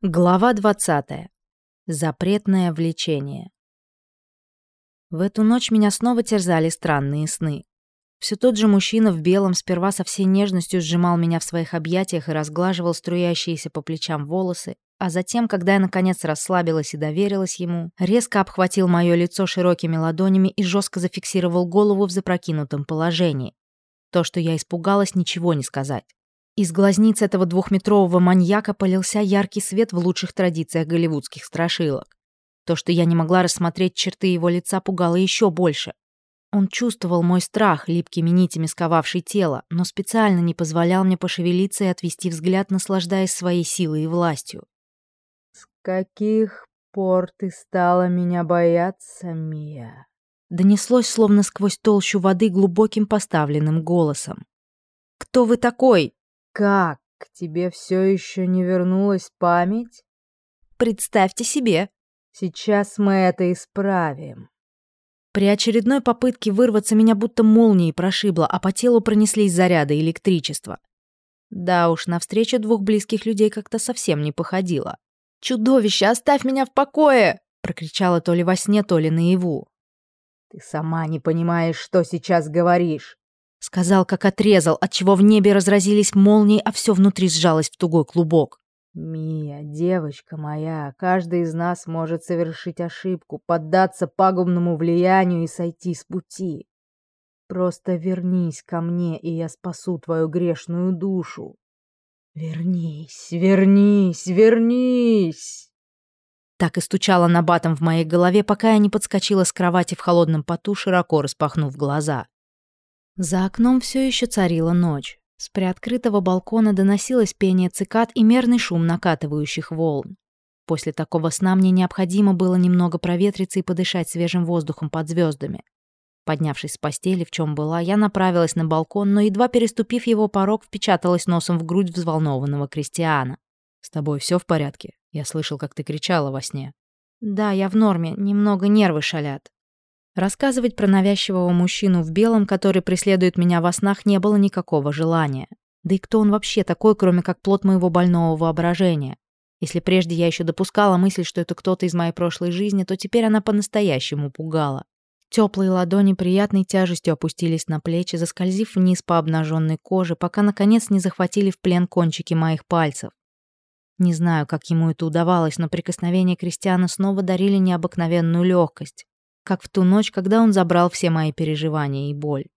Глава 20. Запретное влечение. В эту ночь меня снова терзали странные сны. Все тот же мужчина в белом сперва со всей нежностью сжимал меня в своих объятиях и разглаживал струящиеся по плечам волосы, а затем, когда я наконец расслабилась и доверилась ему, резко обхватил мое лицо широкими ладонями и жестко зафиксировал голову в запрокинутом положении. То, что я испугалась, ничего не сказать. Из глазниц этого двухметрового маньяка полился яркий свет в лучших традициях голливудских страшилок. То, что я не могла рассмотреть черты его лица, пугало еще больше. Он чувствовал мой страх, липкими нитями сковавший тело, но специально не позволял мне пошевелиться и отвести взгляд, наслаждаясь своей силой и властью. «С каких пор ты стала меня бояться, Мия?» Донеслось, словно сквозь толщу воды, глубоким поставленным голосом. «Кто вы такой?» Как? К тебе все еще не вернулась память? Представьте себе. Сейчас мы это исправим. При очередной попытке вырваться меня будто молнией прошибло, а по телу пронеслись заряды электричества. Да уж, навстречу двух близких людей как-то совсем не походило. «Чудовище, оставь меня в покое!» — прокричала то ли во сне, то ли наяву. «Ты сама не понимаешь, что сейчас говоришь. Сказал, как отрезал, отчего в небе разразились молнии, а все внутри сжалось в тугой клубок. «Мия, девочка моя, каждый из нас может совершить ошибку, поддаться пагубному влиянию и сойти с пути. Просто вернись ко мне, и я спасу твою грешную душу. Вернись, вернись, вернись!» Так и стучала набатом в моей голове, пока я не подскочила с кровати в холодном поту, широко распахнув глаза. За окном все еще царила ночь. С приоткрытого балкона доносилось пение цикад и мерный шум накатывающих волн. После такого сна мне необходимо было немного проветриться и подышать свежим воздухом под звездами. Поднявшись с постели, в чем была, я направилась на балкон, но, едва переступив его порог, впечаталась носом в грудь взволнованного крестьяна. «С тобой все в порядке? Я слышал, как ты кричала во сне». «Да, я в норме, немного нервы шалят». Рассказывать про навязчивого мужчину в белом, который преследует меня во снах, не было никакого желания. Да и кто он вообще такой, кроме как плод моего больного воображения? Если прежде я еще допускала мысль, что это кто-то из моей прошлой жизни, то теперь она по-настоящему пугала. Теплые ладони приятной тяжестью опустились на плечи, заскользив вниз по обнаженной коже, пока, наконец, не захватили в плен кончики моих пальцев. Не знаю, как ему это удавалось, но прикосновения Кристиана снова дарили необыкновенную легкость как в ту ночь, когда он забрал все мои переживания и боль.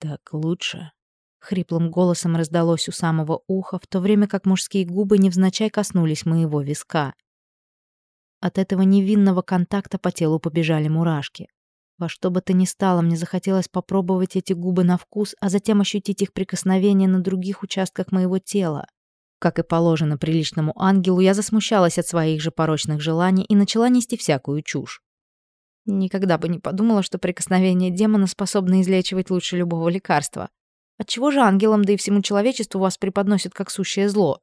«Так лучше?» — хриплым голосом раздалось у самого уха, в то время как мужские губы невзначай коснулись моего виска. От этого невинного контакта по телу побежали мурашки. Во что бы то ни стало, мне захотелось попробовать эти губы на вкус, а затем ощутить их прикосновение на других участках моего тела. Как и положено приличному ангелу, я засмущалась от своих же порочных желаний и начала нести всякую чушь. Никогда бы не подумала, что прикосновение демона способно излечивать лучше любого лекарства. Отчего же ангелам, да и всему человечеству вас преподносят как сущее зло?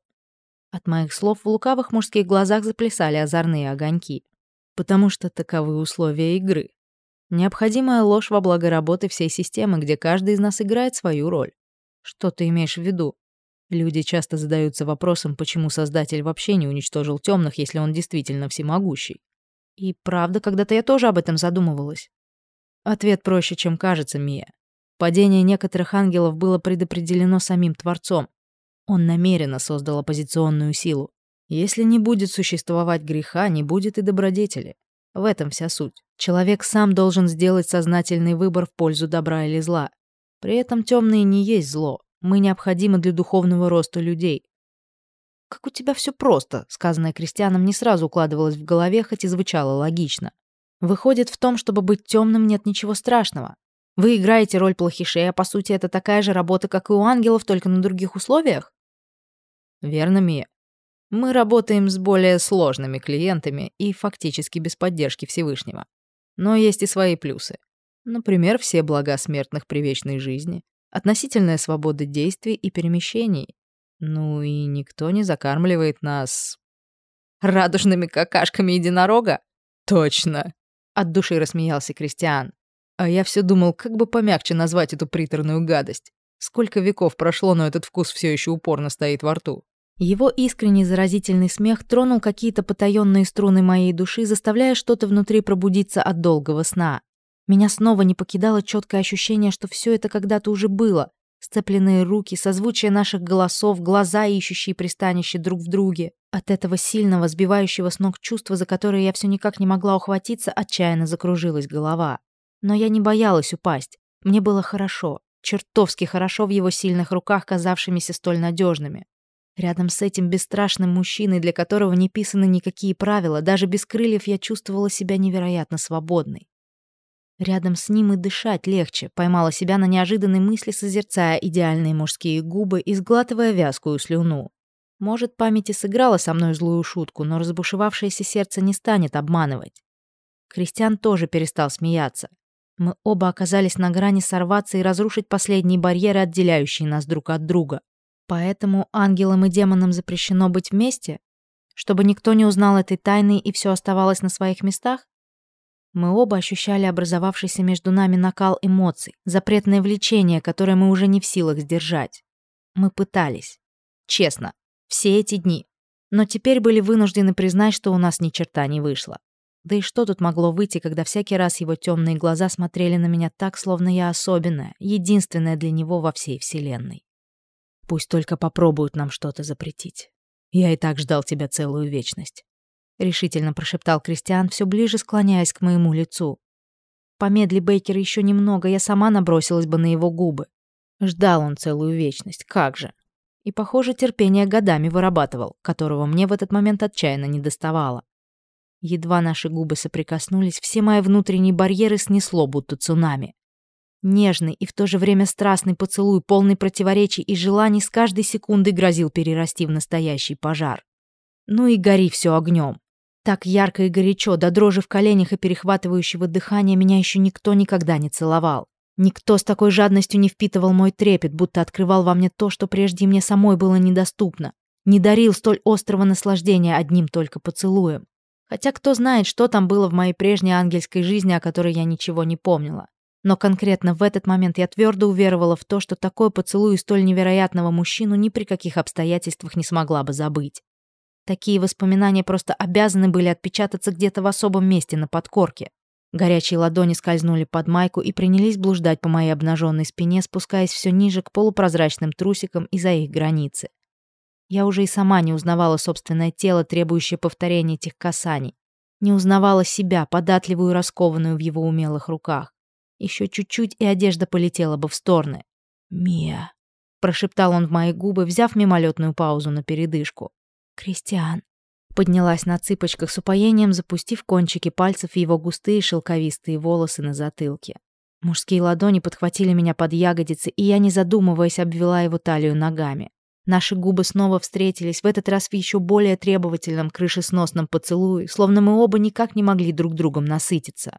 От моих слов в лукавых мужских глазах заплясали озорные огоньки. Потому что таковы условия игры. Необходимая ложь во благо работы всей системы, где каждый из нас играет свою роль. Что ты имеешь в виду? Люди часто задаются вопросом, почему Создатель вообще не уничтожил темных, если он действительно всемогущий. И правда, когда-то я тоже об этом задумывалась. Ответ проще, чем кажется, Мия. Падение некоторых ангелов было предопределено самим Творцом. Он намеренно создал оппозиционную силу. Если не будет существовать греха, не будет и добродетели. В этом вся суть. Человек сам должен сделать сознательный выбор в пользу добра или зла. При этом темные не есть зло. Мы необходимы для духовного роста людей. «Как у тебя все просто», — сказанное крестьянам не сразу укладывалось в голове, хоть и звучало логично. «Выходит, в том, чтобы быть темным, нет ничего страшного. Вы играете роль плохишей, а по сути это такая же работа, как и у ангелов, только на других условиях?» «Верно, Мия. Мы работаем с более сложными клиентами и фактически без поддержки Всевышнего. Но есть и свои плюсы. Например, все блага смертных при вечной жизни, относительная свобода действий и перемещений, ну и никто не закармливает нас... Радужными какашками единорога? Точно. От души рассмеялся Кристиан. А я все думал, как бы помягче назвать эту приторную гадость. Сколько веков прошло, но этот вкус все еще упорно стоит во рту. Его искренний заразительный смех тронул какие-то потаенные струны моей души, заставляя что-то внутри пробудиться от долгого сна. Меня снова не покидало четкое ощущение, что все это когда-то уже было. Сцепленные руки, созвучие наших голосов, глаза, ищущие пристанище друг в друге. От этого сильного, сбивающего с ног чувства, за которое я все никак не могла ухватиться, отчаянно закружилась голова. Но я не боялась упасть. Мне было хорошо. Чертовски хорошо в его сильных руках, казавшимися столь надежными. Рядом с этим бесстрашным мужчиной, для которого не писаны никакие правила, даже без крыльев я чувствовала себя невероятно свободной. Рядом с ним и дышать легче, поймала себя на неожиданной мысли, созерцая идеальные мужские губы и сглатывая вязкую слюну. Может, память и сыграла со мной злую шутку, но разбушевавшееся сердце не станет обманывать. Кристиан тоже перестал смеяться. Мы оба оказались на грани сорваться и разрушить последние барьеры, отделяющие нас друг от друга. Поэтому ангелам и демонам запрещено быть вместе? Чтобы никто не узнал этой тайны и все оставалось на своих местах? Мы оба ощущали образовавшийся между нами накал эмоций, запретное влечение, которое мы уже не в силах сдержать. Мы пытались. Честно. Все эти дни. Но теперь были вынуждены признать, что у нас ни черта не вышло. Да и что тут могло выйти, когда всякий раз его темные глаза смотрели на меня так, словно я особенная, единственная для него во всей вселенной. Пусть только попробуют нам что-то запретить. Я и так ждал тебя целую вечность. Решительно прошептал Кристиан, все ближе склоняясь к моему лицу. Помедли Бейкер еще немного, я сама набросилась бы на его губы. Ждал он целую вечность, как же. И, похоже, терпение годами вырабатывал, которого мне в этот момент отчаянно не доставало. Едва наши губы соприкоснулись, все мои внутренние барьеры снесло, будто цунами. Нежный и в то же время страстный поцелуй, полный противоречий и желаний, с каждой секундой грозил перерасти в настоящий пожар. Ну и гори все огнем. Так ярко и горячо, до дрожи в коленях и перехватывающего дыхания меня еще никто никогда не целовал. Никто с такой жадностью не впитывал мой трепет, будто открывал во мне то, что прежде мне самой было недоступно. Не дарил столь острого наслаждения одним только поцелуем. Хотя кто знает, что там было в моей прежней ангельской жизни, о которой я ничего не помнила. Но конкретно в этот момент я твердо уверовала в то, что такой поцелуй столь невероятного мужчину ни при каких обстоятельствах не смогла бы забыть. Такие воспоминания просто обязаны были отпечататься где-то в особом месте на подкорке. Горячие ладони скользнули под майку и принялись блуждать по моей обнаженной спине, спускаясь все ниже к полупрозрачным трусикам и за их границы. Я уже и сама не узнавала собственное тело, требующее повторения этих касаний. Не узнавала себя, податливую и раскованную в его умелых руках. Еще чуть-чуть, и одежда полетела бы в стороны. «Мия», — прошептал он в мои губы, взяв мимолетную паузу на передышку. «Кристиан». Поднялась на цыпочках с упоением, запустив кончики пальцев в его густые шелковистые волосы на затылке. Мужские ладони подхватили меня под ягодицы, и я, не задумываясь, обвела его талию ногами. Наши губы снова встретились, в этот раз в еще более требовательном крышесносном поцелуе, словно мы оба никак не могли друг другом насытиться.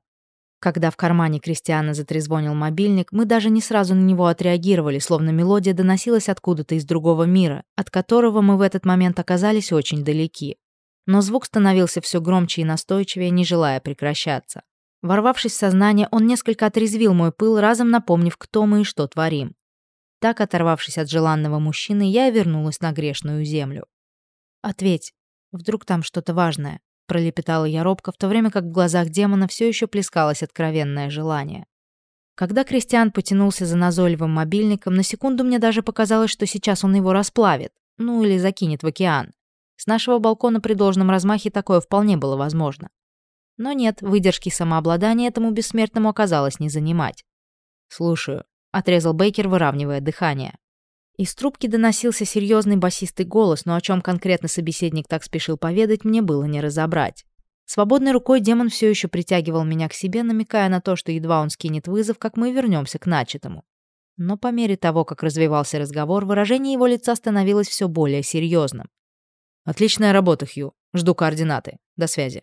Когда в кармане Кристиана затрезвонил мобильник, мы даже не сразу на него отреагировали, словно мелодия доносилась откуда-то из другого мира, от которого мы в этот момент оказались очень далеки. Но звук становился все громче и настойчивее, не желая прекращаться. Ворвавшись в сознание, он несколько отрезвил мой пыл, разом напомнив, кто мы и что творим. Так, оторвавшись от желанного мужчины, я вернулась на грешную землю. «Ответь, вдруг там что-то важное?» Пролепетала я робко, в то время как в глазах демона все еще плескалось откровенное желание. Когда Кристиан потянулся за назойливым мобильником, на секунду мне даже показалось, что сейчас он его расплавит, ну или закинет в океан. С нашего балкона при должном размахе такое вполне было возможно. Но нет, выдержки самообладания этому бессмертному оказалось не занимать. «Слушаю», — отрезал Бейкер, выравнивая дыхание. Из трубки доносился серьезный басистый голос, но о чем конкретно собеседник так спешил поведать, мне было не разобрать. Свободной рукой демон все еще притягивал меня к себе, намекая на то, что едва он скинет вызов, как мы вернемся к начатому. Но по мере того, как развивался разговор, выражение его лица становилось все более серьезным. «Отличная работа, Хью. Жду координаты. До связи».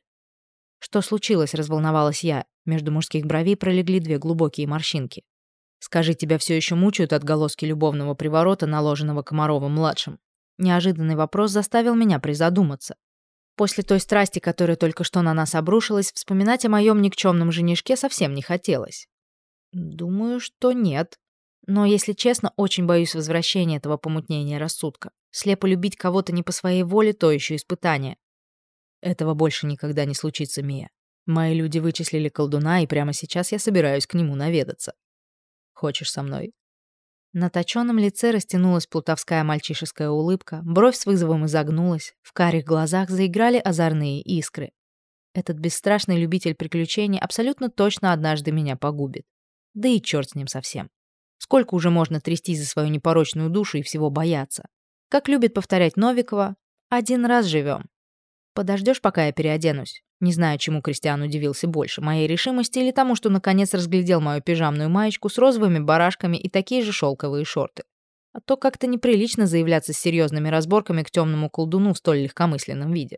«Что случилось?» — разволновалась я. Между мужских бровей пролегли две глубокие морщинки. Скажи, тебя все еще мучают отголоски любовного приворота, наложенного Комаровым-младшим? Неожиданный вопрос заставил меня призадуматься. После той страсти, которая только что на нас обрушилась, вспоминать о моем никчемном женишке совсем не хотелось. Думаю, что нет. Но, если честно, очень боюсь возвращения этого помутнения рассудка. Слепо любить кого-то не по своей воле — то еще испытание. Этого больше никогда не случится, Мия. Мои люди вычислили колдуна, и прямо сейчас я собираюсь к нему наведаться. Хочешь со мной?» На точенном лице растянулась плутовская мальчишеская улыбка, бровь с вызовом изогнулась, в карих глазах заиграли озорные искры. Этот бесстрашный любитель приключений абсолютно точно однажды меня погубит. Да и черт с ним совсем. Сколько уже можно трясти за свою непорочную душу и всего бояться? Как любит повторять Новикова, один раз живем. Подождешь, пока я переоденусь? Не знаю, чему Кристиан удивился больше, моей решимости или тому, что наконец разглядел мою пижамную маечку с розовыми барашками и такие же шелковые шорты. А то как-то неприлично заявляться с серьезными разборками к темному колдуну в столь легкомысленном виде.